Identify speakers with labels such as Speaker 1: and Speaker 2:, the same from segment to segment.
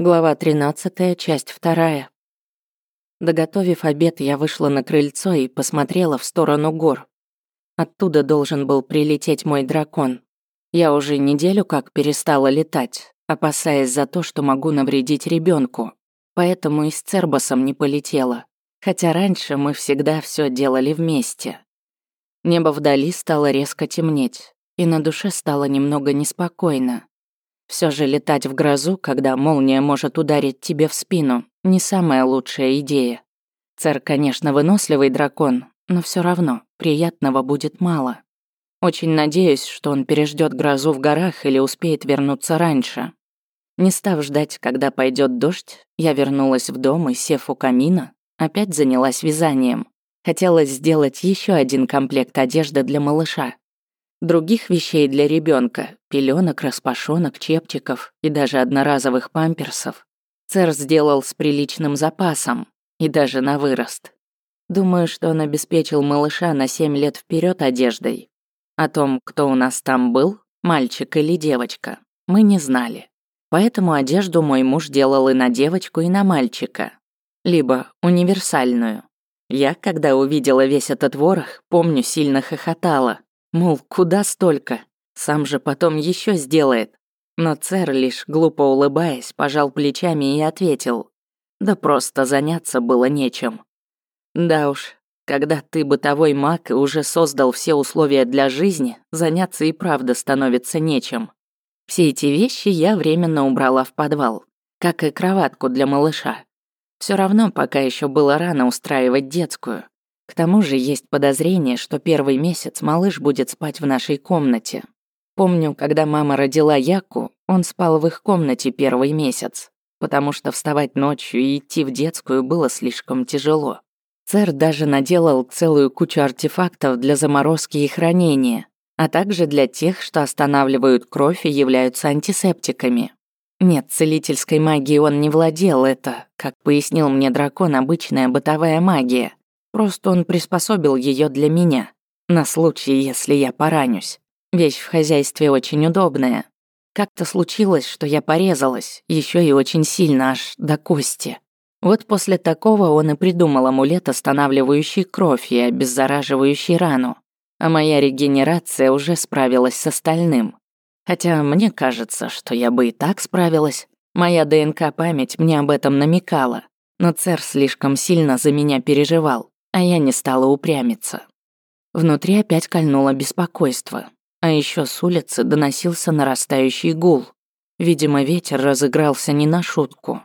Speaker 1: Глава 13, часть 2. Доготовив обед, я вышла на крыльцо и посмотрела в сторону гор. Оттуда должен был прилететь мой дракон. Я уже неделю как перестала летать, опасаясь за то, что могу навредить ребенку, поэтому и с Цербасом не полетела, хотя раньше мы всегда все делали вместе. Небо вдали стало резко темнеть, и на душе стало немного неспокойно. Все же летать в грозу, когда молния может ударить тебе в спину, не самая лучшая идея. Царь, конечно, выносливый дракон, но все равно приятного будет мало. Очень надеюсь, что он переждет грозу в горах или успеет вернуться раньше. Не став ждать, когда пойдет дождь, я вернулась в дом и, сев у камина, опять занялась вязанием. Хотелось сделать еще один комплект одежды для малыша. Других вещей для ребенка, пеленок, распашонок, чепчиков и даже одноразовых памперсов, Цер сделал с приличным запасом и даже на вырост. Думаю, что он обеспечил малыша на 7 лет вперед одеждой. О том, кто у нас там был, мальчик или девочка, мы не знали. Поэтому одежду мой муж делал и на девочку, и на мальчика. Либо универсальную. Я, когда увидела весь этот ворох, помню, сильно хохотала. Мол, куда столько? Сам же потом еще сделает. Но цер лишь, глупо улыбаясь, пожал плечами и ответил. Да просто заняться было нечем. Да уж, когда ты бытовой маг и уже создал все условия для жизни, заняться и правда становится нечем. Все эти вещи я временно убрала в подвал, как и кроватку для малыша. Все равно пока еще было рано устраивать детскую. К тому же есть подозрение, что первый месяц малыш будет спать в нашей комнате. Помню, когда мама родила Яку, он спал в их комнате первый месяц, потому что вставать ночью и идти в детскую было слишком тяжело. Цер даже наделал целую кучу артефактов для заморозки и хранения, а также для тех, что останавливают кровь и являются антисептиками. Нет, целительской магией он не владел, это, как пояснил мне дракон, обычная бытовая магия. Просто он приспособил ее для меня, на случай, если я поранюсь. Вещь в хозяйстве очень удобная. Как-то случилось, что я порезалась, еще и очень сильно, аж до кости. Вот после такого он и придумал амулет, останавливающий кровь и обеззараживающий рану. А моя регенерация уже справилась с остальным. Хотя мне кажется, что я бы и так справилась. Моя ДНК-память мне об этом намекала. Но цер слишком сильно за меня переживал а я не стала упрямиться. Внутри опять кольнуло беспокойство, а еще с улицы доносился нарастающий гул. Видимо, ветер разыгрался не на шутку.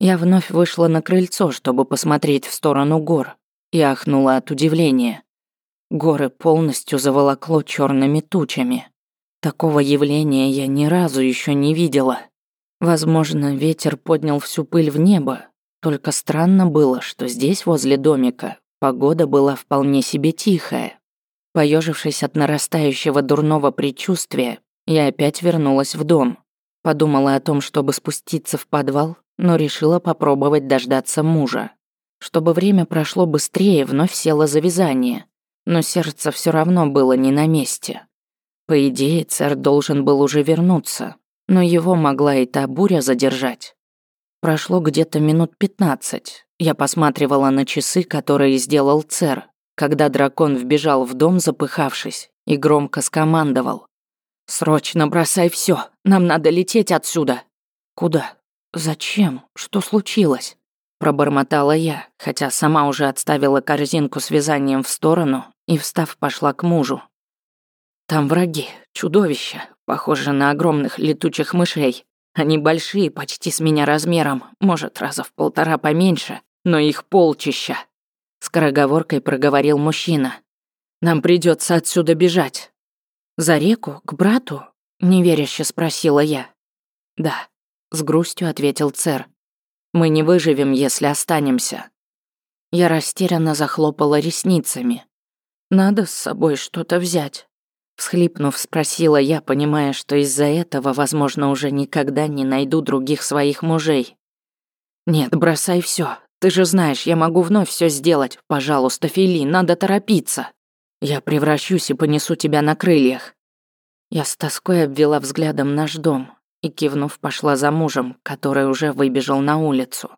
Speaker 1: Я вновь вышла на крыльцо, чтобы посмотреть в сторону гор, и ахнула от удивления. Горы полностью заволокло черными тучами. Такого явления я ни разу еще не видела. Возможно, ветер поднял всю пыль в небо, только странно было, что здесь, возле домика, Погода была вполне себе тихая. Поежившись от нарастающего дурного предчувствия, я опять вернулась в дом. Подумала о том, чтобы спуститься в подвал, но решила попробовать дождаться мужа. Чтобы время прошло быстрее, вновь села за вязание. Но сердце все равно было не на месте. По идее, царь должен был уже вернуться, но его могла и та буря задержать. Прошло где-то минут пятнадцать, я посматривала на часы, которые сделал Цер, когда дракон вбежал в дом, запыхавшись, и громко скомандовал. «Срочно бросай все, нам надо лететь отсюда!» «Куда? Зачем? Что случилось?» Пробормотала я, хотя сама уже отставила корзинку с вязанием в сторону и, встав, пошла к мужу. «Там враги, чудовища, похожие на огромных летучих мышей. Они большие, почти с меня размером, может, раза в полтора поменьше, но их полчища. Скороговоркой проговорил мужчина. Нам придется отсюда бежать. За реку, к брату? Неверяще спросила я. Да, с грустью ответил цер. Мы не выживем, если останемся. Я растерянно захлопала ресницами. Надо с собой что-то взять. Всхлипнув, спросила я, понимая, что из-за этого, возможно, уже никогда не найду других своих мужей. «Нет, бросай все. Ты же знаешь, я могу вновь все сделать. Пожалуйста, Фили, надо торопиться. Я превращусь и понесу тебя на крыльях». Я с тоской обвела взглядом наш дом и, кивнув, пошла за мужем, который уже выбежал на улицу.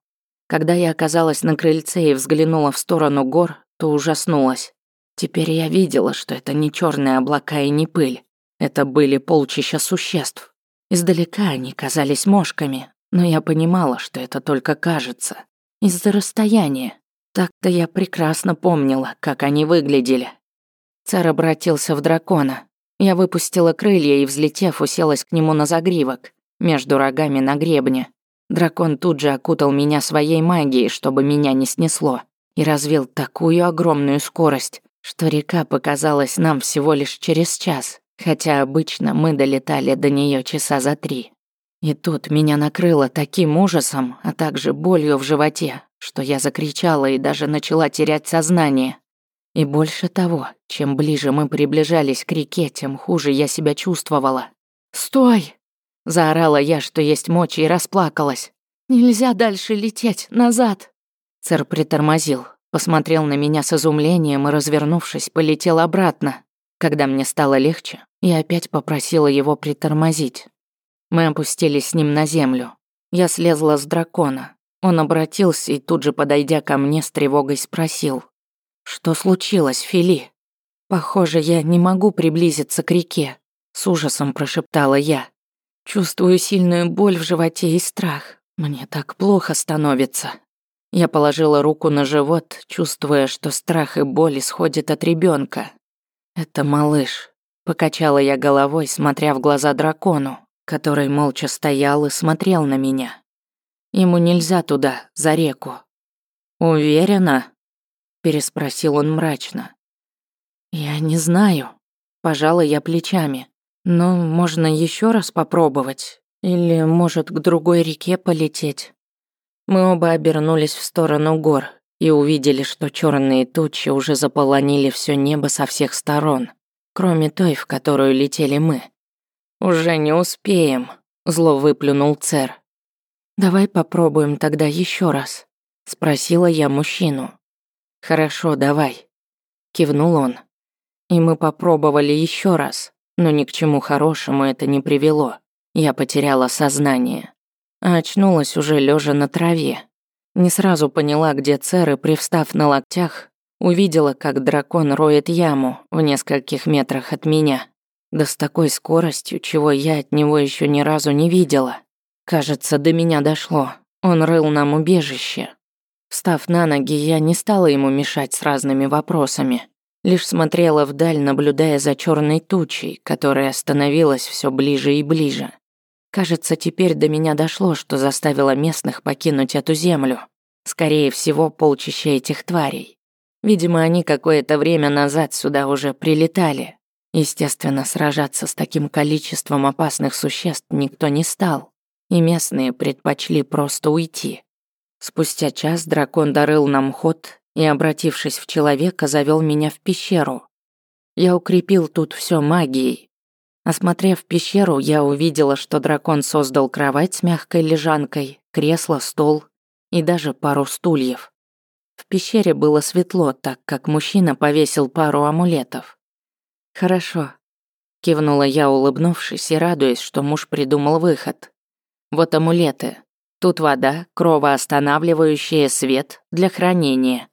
Speaker 1: Когда я оказалась на крыльце и взглянула в сторону гор, то ужаснулась. Теперь я видела, что это не черные облака и не пыль. Это были полчища существ. Издалека они казались мошками, но я понимала, что это только кажется. Из-за расстояния. Так-то я прекрасно помнила, как они выглядели. Царь обратился в дракона. Я выпустила крылья и, взлетев, уселась к нему на загривок, между рогами на гребне. Дракон тут же окутал меня своей магией, чтобы меня не снесло, и развил такую огромную скорость, что река показалась нам всего лишь через час, хотя обычно мы долетали до нее часа за три. И тут меня накрыло таким ужасом, а также болью в животе, что я закричала и даже начала терять сознание. И больше того, чем ближе мы приближались к реке, тем хуже я себя чувствовала. «Стой!» – заорала я, что есть мочи, и расплакалась. «Нельзя дальше лететь, назад!» Цер притормозил, посмотрел на меня с изумлением и, развернувшись, полетел обратно. Когда мне стало легче, я опять попросила его притормозить. Мы опустились с ним на землю. Я слезла с дракона. Он обратился и тут же, подойдя ко мне, с тревогой спросил. «Что случилось, Фили?» «Похоже, я не могу приблизиться к реке», — с ужасом прошептала я. «Чувствую сильную боль в животе и страх. Мне так плохо становится». Я положила руку на живот, чувствуя, что страх и боль исходят от ребенка. «Это малыш», — покачала я головой, смотря в глаза дракону, который молча стоял и смотрел на меня. Ему нельзя туда, за реку. «Уверена?» — переспросил он мрачно. «Я не знаю». Пожала я плечами. «Но можно еще раз попробовать. Или, может, к другой реке полететь?» Мы оба обернулись в сторону гор и увидели, что черные тучи уже заполонили все небо со всех сторон, кроме той, в которую летели мы. «Уже не успеем», — зло выплюнул Цер. «Давай попробуем тогда еще раз», — спросила я мужчину. «Хорошо, давай», — кивнул он. И мы попробовали еще раз, но ни к чему хорошему это не привело. Я потеряла сознание. А очнулась уже лежа на траве. Не сразу поняла, где Цер, и, привстав на локтях, увидела, как дракон роет яму в нескольких метрах от меня. Да с такой скоростью, чего я от него еще ни разу не видела. Кажется, до меня дошло. Он рыл нам убежище. Встав на ноги, я не стала ему мешать с разными вопросами. Лишь смотрела вдаль, наблюдая за черной тучей, которая становилась все ближе и ближе. Кажется, теперь до меня дошло, что заставило местных покинуть эту землю. Скорее всего, полчища этих тварей. Видимо, они какое-то время назад сюда уже прилетали. Естественно, сражаться с таким количеством опасных существ никто не стал и местные предпочли просто уйти. Спустя час дракон дарыл нам ход и, обратившись в человека, завел меня в пещеру. Я укрепил тут все магией. Осмотрев пещеру, я увидела, что дракон создал кровать с мягкой лежанкой, кресло, стол и даже пару стульев. В пещере было светло, так как мужчина повесил пару амулетов. «Хорошо», — кивнула я, улыбнувшись и радуясь, что муж придумал выход. Вот амулеты. Тут вода, кровоостанавливающая свет для хранения.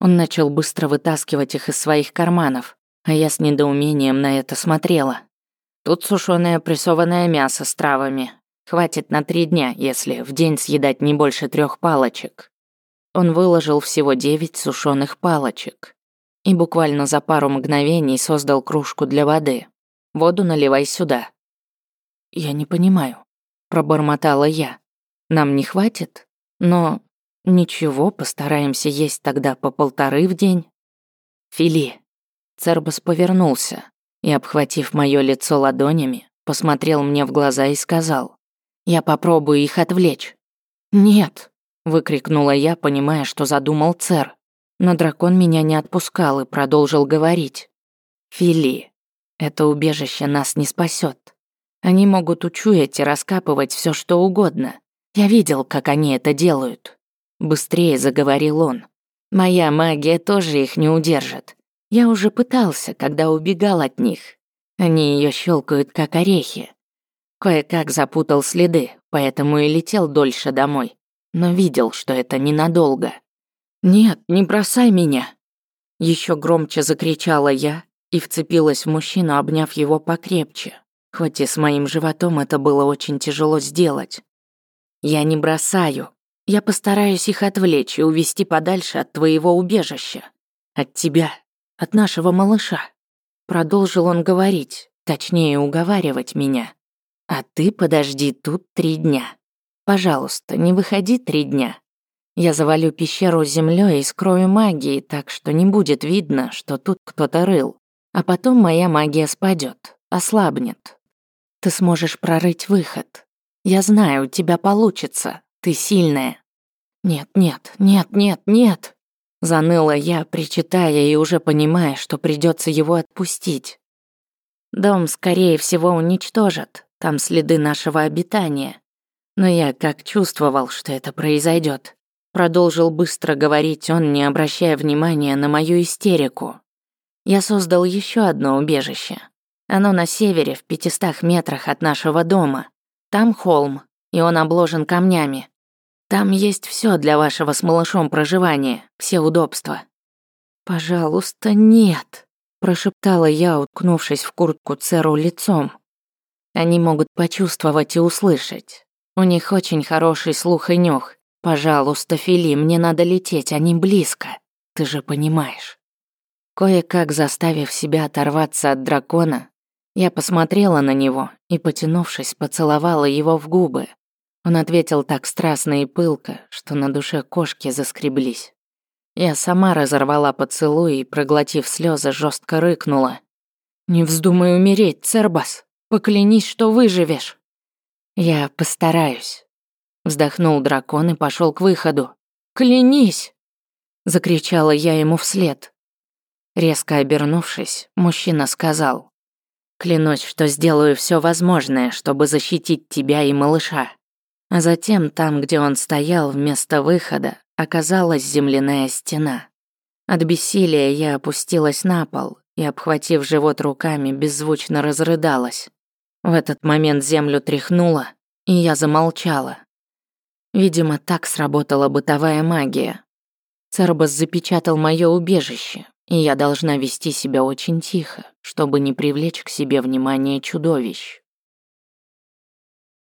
Speaker 1: Он начал быстро вытаскивать их из своих карманов, а я с недоумением на это смотрела. Тут сушеное прессованное мясо с травами. Хватит на три дня, если в день съедать не больше трех палочек. Он выложил всего девять сушеных палочек и буквально за пару мгновений создал кружку для воды. Воду наливай сюда. Я не понимаю пробормотала я. Нам не хватит, но ничего, постараемся есть тогда по полторы в день. Фили. Цербас повернулся и, обхватив моё лицо ладонями, посмотрел мне в глаза и сказал: "Я попробую их отвлечь". "Нет", выкрикнула я, понимая, что задумал Цер. Но дракон меня не отпускал и продолжил говорить: "Фили, это убежище нас не спасет. Они могут учуять и раскапывать все, что угодно. Я видел, как они это делают. Быстрее заговорил он. Моя магия тоже их не удержит. Я уже пытался, когда убегал от них. Они ее щелкают, как орехи. Кое-как запутал следы, поэтому и летел дольше домой. Но видел, что это ненадолго. «Нет, не бросай меня!» Еще громче закричала я и вцепилась в мужчину, обняв его покрепче. Хоть и с моим животом это было очень тяжело сделать. «Я не бросаю. Я постараюсь их отвлечь и увести подальше от твоего убежища. От тебя, от нашего малыша». Продолжил он говорить, точнее уговаривать меня. А ты подожди тут три дня. Пожалуйста, не выходи три дня. Я завалю пещеру землей и скрою магией, так что не будет видно, что тут кто-то рыл. А потом моя магия спадет, ослабнет. Ты сможешь прорыть выход. Я знаю, у тебя получится. Ты сильная. Нет, нет, нет, нет, нет. Заныла я, причитая и уже понимая, что придется его отпустить. Дом, скорее всего, уничтожат, там следы нашего обитания. Но я как чувствовал, что это произойдет. Продолжил быстро говорить он, не обращая внимания на мою истерику. Я создал еще одно убежище. Оно на севере, в пятистах метрах от нашего дома. Там холм, и он обложен камнями. Там есть все для вашего с малышом проживания, все удобства. Пожалуйста, нет, прошептала я, уткнувшись в куртку Церу лицом. Они могут почувствовать и услышать. У них очень хороший слух и нюх. Пожалуйста, Фили, мне надо лететь, они близко. Ты же понимаешь. Кое-как заставив себя оторваться от дракона, я посмотрела на него и, потянувшись, поцеловала его в губы. Он ответил так страстно и пылко, что на душе кошки заскреблись. Я сама разорвала поцелуй и, проглотив слезы, жестко рыкнула. «Не вздумай умереть, Цербас!» Поклянись, что выживешь. Я постараюсь. Вздохнул дракон и пошел к выходу. Клянись! Закричала я ему вслед. Резко обернувшись, мужчина сказал. Клянусь, что сделаю все возможное, чтобы защитить тебя и малыша. А затем там, где он стоял, вместо выхода, оказалась земляная стена. От бессилия я опустилась на пол и, обхватив живот руками, беззвучно разрыдалась. В этот момент землю тряхнуло, и я замолчала. Видимо, так сработала бытовая магия. Цербас запечатал мое убежище, и я должна вести себя очень тихо, чтобы не привлечь к себе внимание чудовищ.